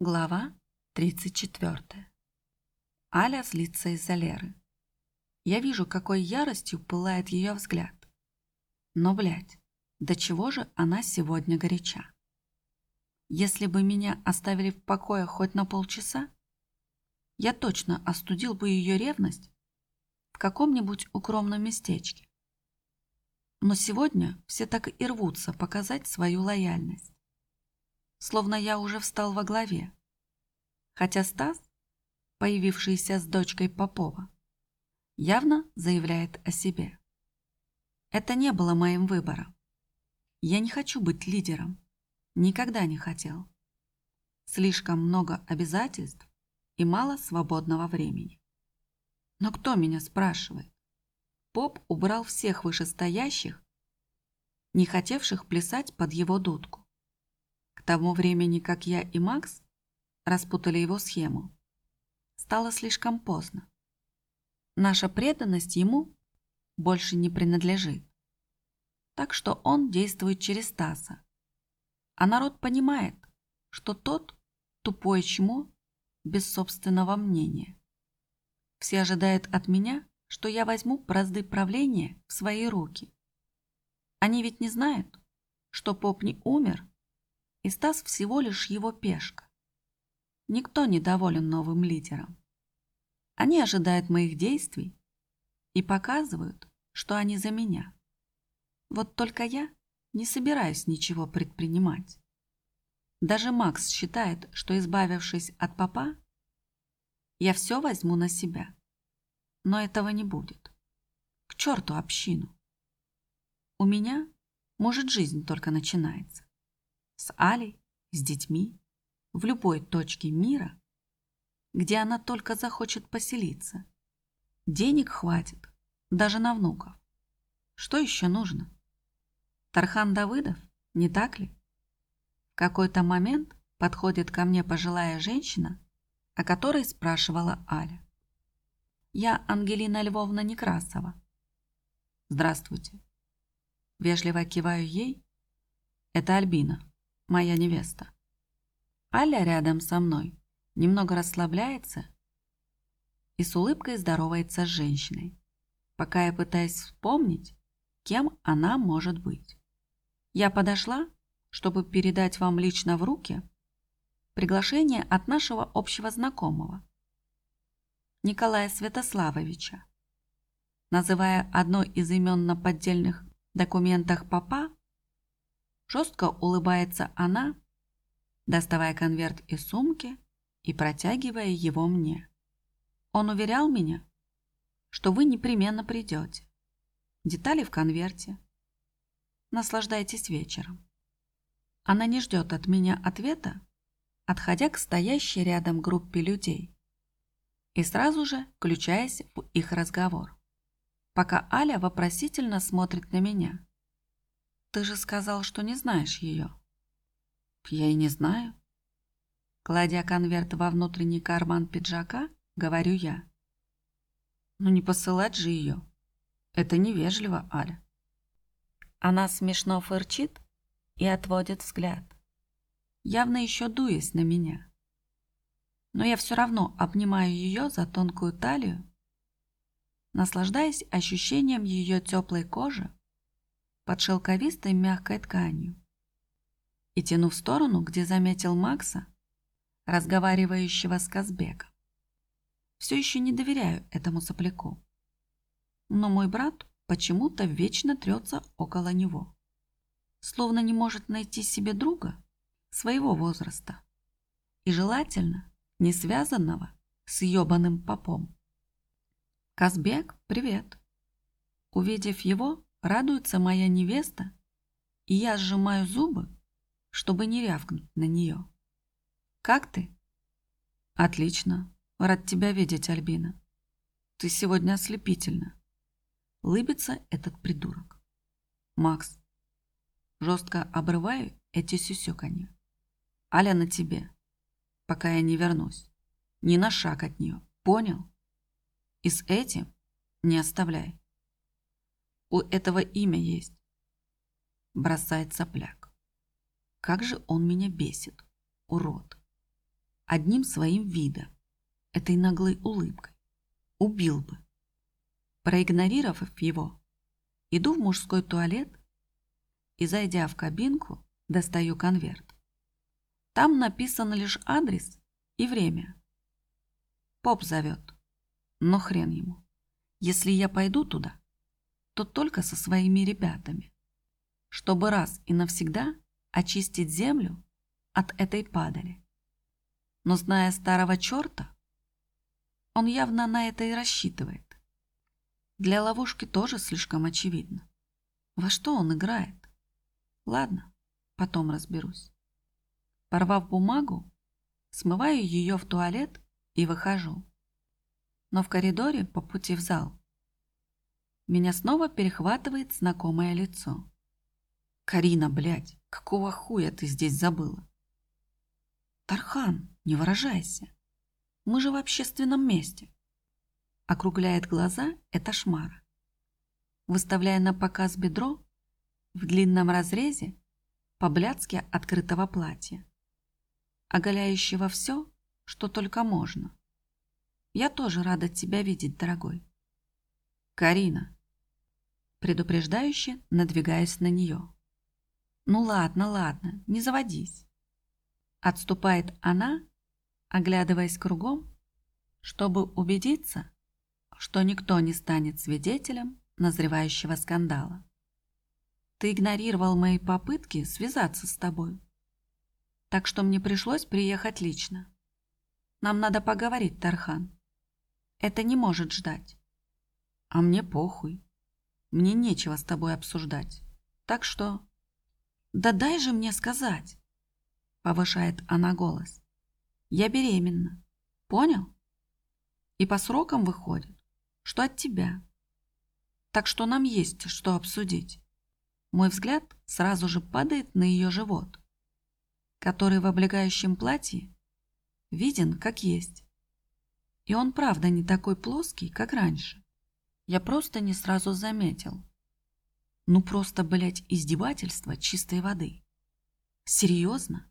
Глава 34. Аля злится из-за Леры. Я вижу, какой яростью пылает ее взгляд. Но, блядь, до чего же она сегодня горяча? Если бы меня оставили в покое хоть на полчаса, я точно остудил бы ее ревность в каком-нибудь укромном местечке. Но сегодня все так и рвутся показать свою лояльность словно я уже встал во главе. Хотя Стас, появившийся с дочкой Попова, явно заявляет о себе. Это не было моим выбором. Я не хочу быть лидером. Никогда не хотел. Слишком много обязательств и мало свободного времени. Но кто меня спрашивает? Поп убрал всех вышестоящих, не хотевших плясать под его дудку тому времени, как я и Макс распутали его схему, стало слишком поздно. Наша преданность ему больше не принадлежит. Так что он действует через Стаса. А народ понимает, что тот тупое чмо без собственного мнения. Все ожидают от меня, что я возьму бразды правления в свои руки. Они ведь не знают, что поп не умер и Стас всего лишь его пешка. Никто не доволен новым лидером. Они ожидают моих действий и показывают, что они за меня. Вот только я не собираюсь ничего предпринимать. Даже Макс считает, что избавившись от папа, я все возьму на себя. Но этого не будет. К черту общину. У меня, может, жизнь только начинается с Алей, с детьми, в любой точке мира, где она только захочет поселиться. Денег хватит, даже на внуков. Что еще нужно? Тархан Давыдов, не так ли? В какой-то момент подходит ко мне пожилая женщина, о которой спрашивала Аля. Я Ангелина Львовна Некрасова. Здравствуйте. Вежливо киваю ей. Это Альбина моя невеста. Аля рядом со мной, немного расслабляется и с улыбкой здоровается с женщиной, пока я пытаюсь вспомнить, кем она может быть. Я подошла, чтобы передать вам лично в руки приглашение от нашего общего знакомого, Николая Святославовича. Называя одно из имен на поддельных документах папа, Жестко улыбается она, доставая конверт из сумки и протягивая его мне. Он уверял меня, что вы непременно придете. Детали в конверте. Наслаждайтесь вечером. Она не ждет от меня ответа, отходя к стоящей рядом группе людей и сразу же включаясь в их разговор, пока Аля вопросительно смотрит на меня. Ты же сказал, что не знаешь ее. Я и не знаю. Кладя конверт во внутренний карман пиджака, говорю я. Ну не посылать же ее. Это невежливо, Аля. Она смешно фырчит и отводит взгляд, явно еще дуясь на меня. Но я все равно обнимаю ее за тонкую талию, наслаждаясь ощущением ее теплой кожи под шелковистой мягкой тканью. И тяну в сторону, где заметил Макса, разговаривающего с Казбеком. Все еще не доверяю этому сопляку. Но мой брат почему-то вечно трется около него. Словно не может найти себе друга своего возраста. И желательно не связанного с ебаным попом. Казбек, привет. Увидев его, Радуется моя невеста, и я сжимаю зубы, чтобы не рявкнуть на нее. «Как ты?» «Отлично. Рад тебя видеть, Альбина. Ты сегодня ослепительна». Лыбится этот придурок. «Макс». Жестко обрываю эти сюсюканья. «Аля на тебе, пока я не вернусь. Ни на шаг от нее. Понял? И с этим не оставляй». У этого имя есть. Бросает сопляк. Как же он меня бесит, урод. одним своим видом, этой наглой улыбкой. Убил бы. Проигнорировав его, иду в мужской туалет и, зайдя в кабинку, достаю конверт. Там написан лишь адрес и время. Поп зовет, но хрен ему. Если я пойду туда, то только со своими ребятами, чтобы раз и навсегда очистить землю от этой падали. Но зная старого черта, он явно на это и рассчитывает. Для ловушки тоже слишком очевидно. Во что он играет? Ладно, потом разберусь. Порвав бумагу, смываю ее в туалет и выхожу. Но в коридоре по пути в зал меня снова перехватывает знакомое лицо. «Карина, блядь, какого хуя ты здесь забыла?» «Тархан, не выражайся. Мы же в общественном месте». Округляет глаза эта шмара. Выставляя на показ бедро в длинном разрезе по-блядски открытого платья, оголяющего все, что только можно. Я тоже рада тебя видеть, дорогой. Карина. Предупреждающе надвигаясь на нее. Ну ладно, ладно, не заводись. Отступает она, оглядываясь кругом, чтобы убедиться, что никто не станет свидетелем назревающего скандала. Ты игнорировал мои попытки связаться с тобой, так что мне пришлось приехать лично. Нам надо поговорить, Тархан. Это не может ждать. А мне похуй. Мне нечего с тобой обсуждать. Так что... Да дай же мне сказать повышает она голос. Я беременна. Понял? И по срокам выходит, что от тебя. Так что нам есть что обсудить. Мой взгляд сразу же падает на ее живот, который в облегающем платье виден как есть. И он правда не такой плоский, как раньше. Я просто не сразу заметил. Ну просто, блядь, издевательство чистой воды. Серьезно?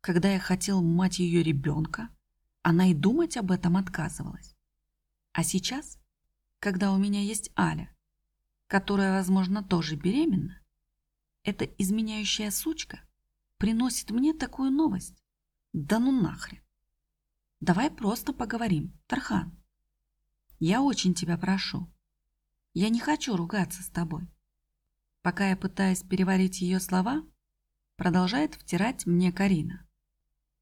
Когда я хотел мать ее ребенка, она и думать об этом отказывалась. А сейчас, когда у меня есть Аля, которая, возможно, тоже беременна, эта изменяющая сучка приносит мне такую новость. Да ну нахрен. Давай просто поговорим, Тархан. Я очень тебя прошу. Я не хочу ругаться с тобой. Пока я пытаюсь переварить ее слова, продолжает втирать мне Карина.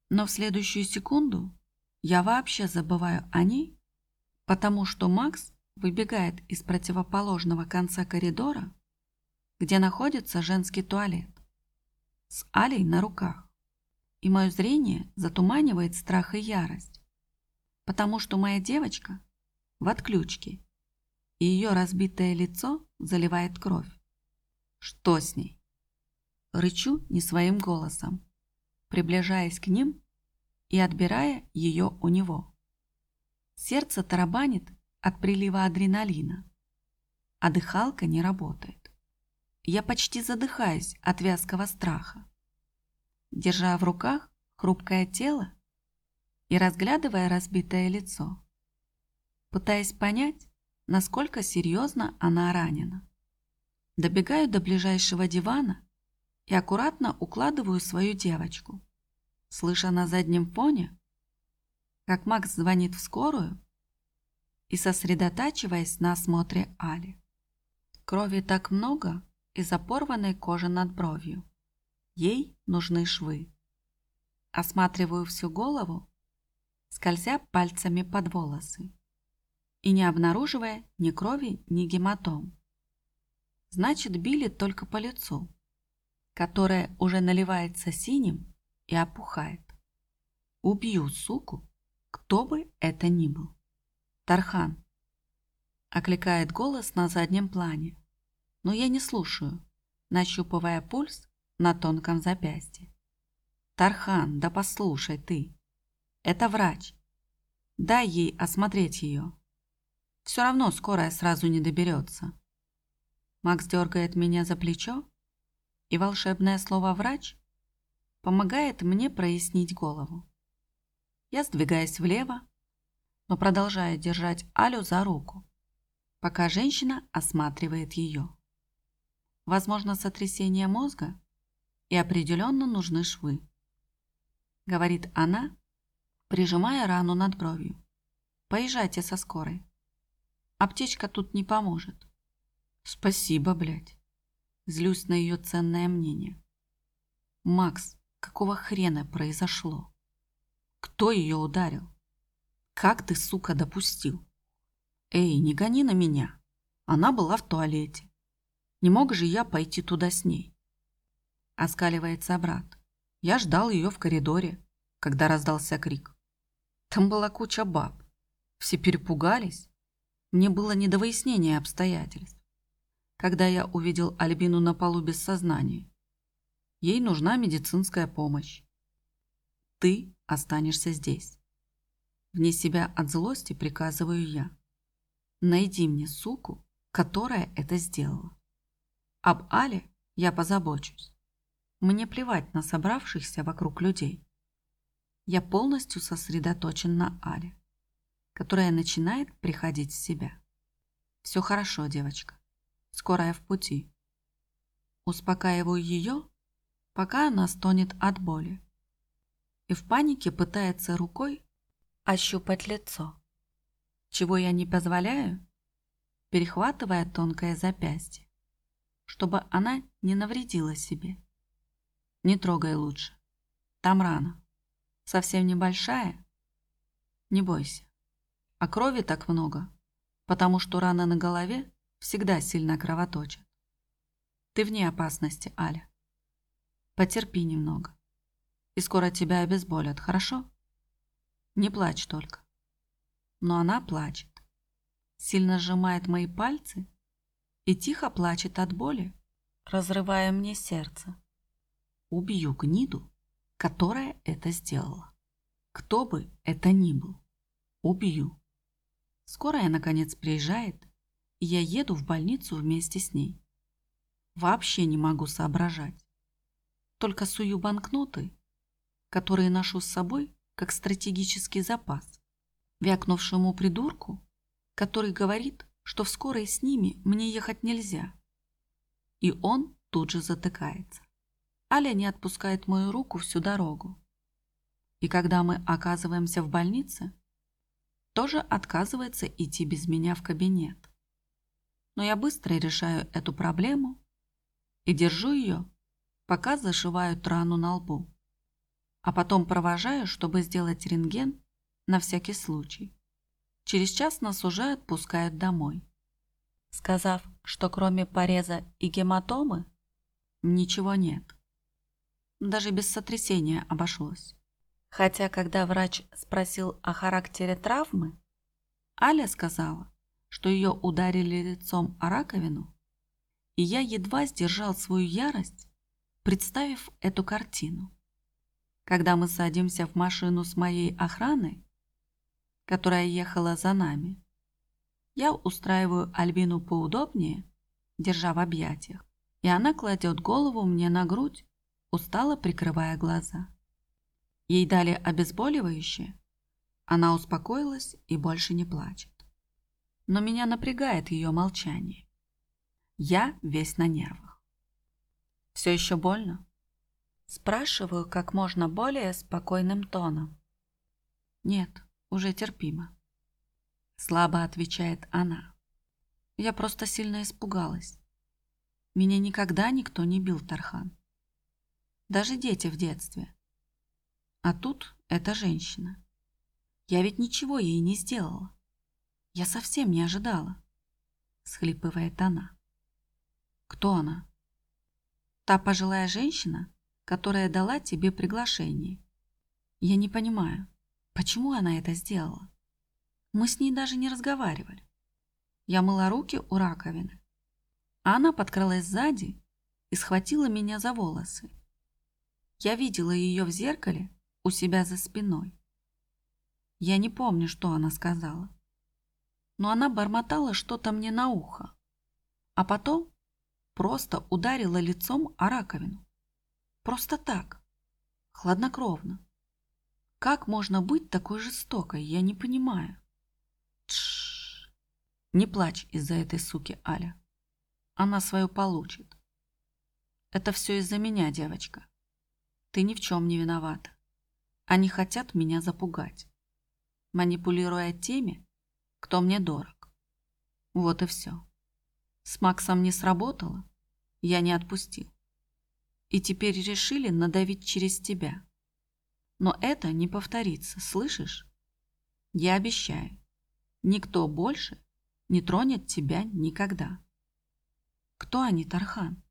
Но в следующую секунду я вообще забываю о ней, потому что Макс выбегает из противоположного конца коридора, где находится женский туалет, с Алей на руках. И мое зрение затуманивает страх и ярость, потому что моя девочка в отключке, и ее разбитое лицо заливает кровь. Что с ней? Рычу не своим голосом, приближаясь к ним и отбирая ее у него. Сердце тарабанит от прилива адреналина, а дыхалка не работает. Я почти задыхаюсь от вязкого страха. Держа в руках хрупкое тело и разглядывая разбитое лицо, пытаясь понять, насколько серьезно она ранена. Добегаю до ближайшего дивана и аккуратно укладываю свою девочку слыша на заднем фоне, как Макс звонит в скорую и сосредотачиваясь на осмотре Али. Крови так много из-за порванной кожи над бровью. Ей нужны швы. Осматриваю всю голову, скользя пальцами под волосы и не обнаруживая ни крови, ни гематом. Значит, били только по лицу, которое уже наливается синим и опухает. Убью суку, кто бы это ни был. Тархан. Окликает голос на заднем плане, но я не слушаю, нащупывая пульс на тонком запястье. Тархан, да послушай ты. Это врач. Дай ей осмотреть ее. Все равно скорая сразу не доберется. Макс дергает меня за плечо, и волшебное слово «врач» помогает мне прояснить голову. Я сдвигаюсь влево, но продолжаю держать Алю за руку, пока женщина осматривает ее. Возможно, сотрясение мозга и определенно нужны швы. Говорит она, прижимая рану над бровью. Поезжайте со скорой. Аптечка тут не поможет. Спасибо, блядь. Злюсь на ее ценное мнение. Макс, какого хрена произошло? Кто ее ударил? Как ты, сука, допустил? Эй, не гони на меня. Она была в туалете. Не мог же я пойти туда с ней? Оскаливается брат. Я ждал ее в коридоре, когда раздался крик. Там была куча баб. Все перепугались. Мне было не до выяснения обстоятельств. Когда я увидел Альбину на полу без сознания, ей нужна медицинская помощь. Ты останешься здесь. Вне себя от злости приказываю я. Найди мне суку, которая это сделала. Об Але я позабочусь. Мне плевать на собравшихся вокруг людей. Я полностью сосредоточен на Але, которая начинает приходить в себя. Все хорошо, девочка. Скоро я в пути. Успокаиваю ее, пока она стонет от боли. И в панике пытается рукой ощупать лицо. Чего я не позволяю, перехватывая тонкое запястье, чтобы она не навредила себе. Не трогай лучше. Там рана. Совсем небольшая. Не бойся. А крови так много, потому что рана на голове всегда сильно кровоточит. Ты вне опасности, Аля. Потерпи немного. И скоро тебя обезболят, хорошо? Не плачь только. Но она плачет. Сильно сжимает мои пальцы и тихо плачет от боли, разрывая мне сердце. Убью гниду, которая это сделала. Кто бы это ни был. Убью. Скорая, наконец, приезжает, и я еду в больницу вместе с ней. Вообще не могу соображать. Только сую банкноты, которые ношу с собой как стратегический запас, вякнувшему придурку, который говорит, что в скорой с ними мне ехать нельзя. И он тут же затыкается. Аля не отпускает мою руку всю дорогу. И когда мы оказываемся в больнице, тоже отказывается идти без меня в кабинет. Но я быстро решаю эту проблему и держу ее, пока зашивают рану на лбу. А потом провожаю, чтобы сделать рентген на всякий случай. Через час нас уже отпускают домой. Сказав, что кроме пореза и гематомы ничего нет даже без сотрясения обошлось. Хотя, когда врач спросил о характере травмы, Аля сказала, что ее ударили лицом о раковину, и я едва сдержал свою ярость, представив эту картину. Когда мы садимся в машину с моей охраной, которая ехала за нами, я устраиваю Альбину поудобнее, держа в объятиях, и она кладет голову мне на грудь устало прикрывая глаза. Ей дали обезболивающее. Она успокоилась и больше не плачет. Но меня напрягает ее молчание. Я весь на нервах. Все еще больно? Спрашиваю как можно более спокойным тоном. Нет, уже терпимо. Слабо отвечает она. Я просто сильно испугалась. Меня никогда никто не бил, Тархан даже дети в детстве. А тут эта женщина. Я ведь ничего ей не сделала. Я совсем не ожидала. Схлипывает она. Кто она? Та пожилая женщина, которая дала тебе приглашение. Я не понимаю, почему она это сделала. Мы с ней даже не разговаривали. Я мыла руки у раковины. А она подкралась сзади и схватила меня за волосы. Я видела ее в зеркале у себя за спиной. Я не помню, что она сказала. Но она бормотала что-то мне на ухо. А потом просто ударила лицом о раковину. Просто так, хладнокровно. Как можно быть такой жестокой, я не понимаю. Тш. Не плачь из-за этой суки, Аля. Она свою получит. Это все из-за меня, девочка. Ты ни в чем не виновата. Они хотят меня запугать, манипулируя теми, кто мне дорог. Вот и все. С Максом не сработало, я не отпустил. И теперь решили надавить через тебя. Но это не повторится, слышишь? Я обещаю, никто больше не тронет тебя никогда. Кто они, Тархан?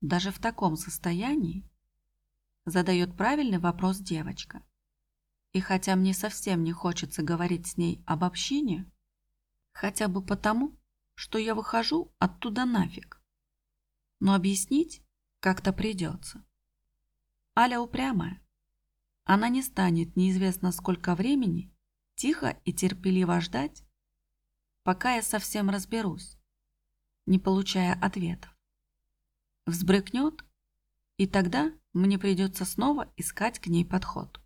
Даже в таком состоянии задает правильный вопрос девочка. И хотя мне совсем не хочется говорить с ней об общине, хотя бы потому, что я выхожу оттуда нафиг, но объяснить как-то придется. Аля упрямая, она не станет неизвестно сколько времени тихо и терпеливо ждать, пока я совсем разберусь, не получая ответов. Взбрыкнет, и тогда мне придется снова искать к ней подход.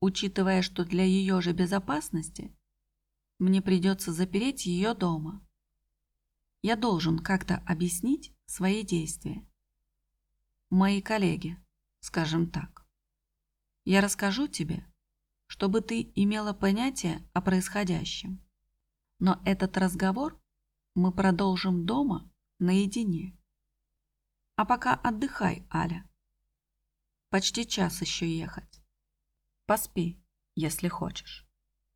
Учитывая, что для ее же безопасности мне придется запереть ее дома. Я должен как-то объяснить свои действия. Мои коллеги, скажем так. Я расскажу тебе, чтобы ты имела понятие о происходящем. Но этот разговор мы продолжим дома наедине. А пока отдыхай, Аля. Почти час еще ехать. Поспи, если хочешь.